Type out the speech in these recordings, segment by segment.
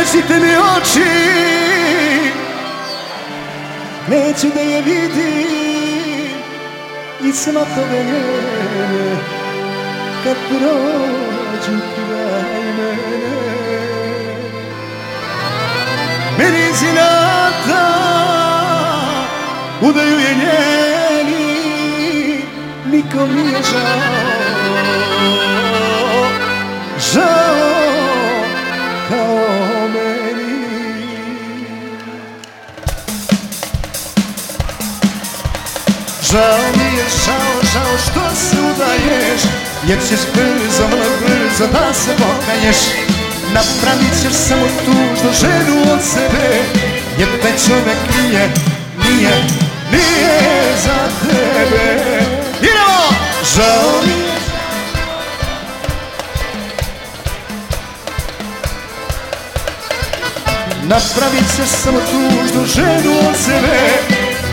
Recite mi oči. Neću da je vidim. I smatove njene Kad prođu kraj mene Meni iz Udaju je njeni. Nikom nije žao. Žao Žao mi je, žao, žao što se udaješ Jer ćeš brzo, vrlo brzo da se pokaješ. Napravit ćeš samo tužnu ženu od sebe Jer taj čovjek nije, nije, nije za tebe. Idemo! Žao mi je. Napravit ćeš samo tužnu ženu od sebe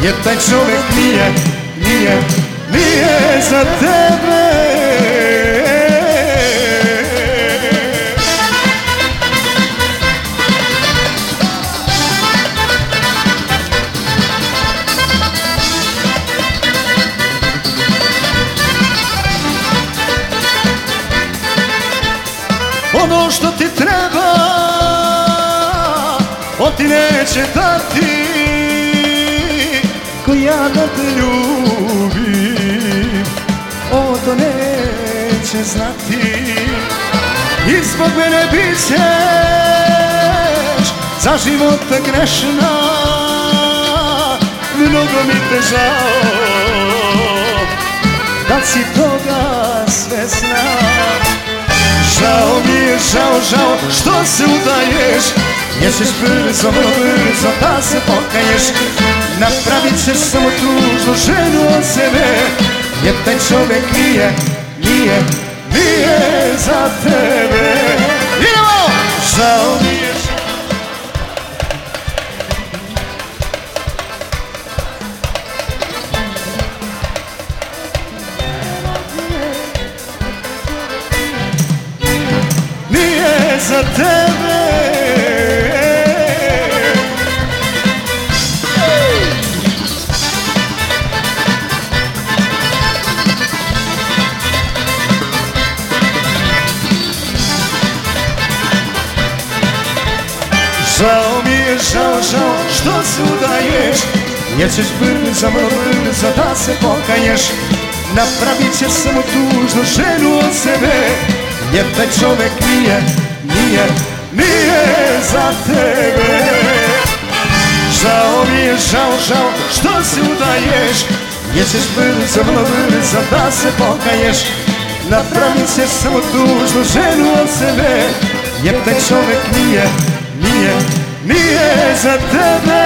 Jer taj čovjek nije, nije, nije za tebe. Ono što ti treba On ti neće dati. Ko ja da te ljubim neće znati. I zbog mene bit ćeš Za život grešna. Mnogo mi te žao Da si toga svesna Žao mi je, žao, žao što se udaješ. Ćeš brzo, vrlo brzo da se pokaješ. Napravit ćeš samo tužnu ženu od sebe Jer taj čovjek nije, nije, nije za tebe Idemo! Žao mi je, nije za tebe Žao mi je, žao, žao što se udaješ Jer ćeš brzo, brzo da se pokaješ Napravit ćeš samo tužnu ženu od sebe Jer taj čovjek nije, nije, nije za tebe Žao mi je, žao, žao što se udaješ Jer ćeš brzo, brzo da se pokaješ Napravit ćeš samo tužnu ženu od sebe Jer taj čovjek nije, nije, nije za tebe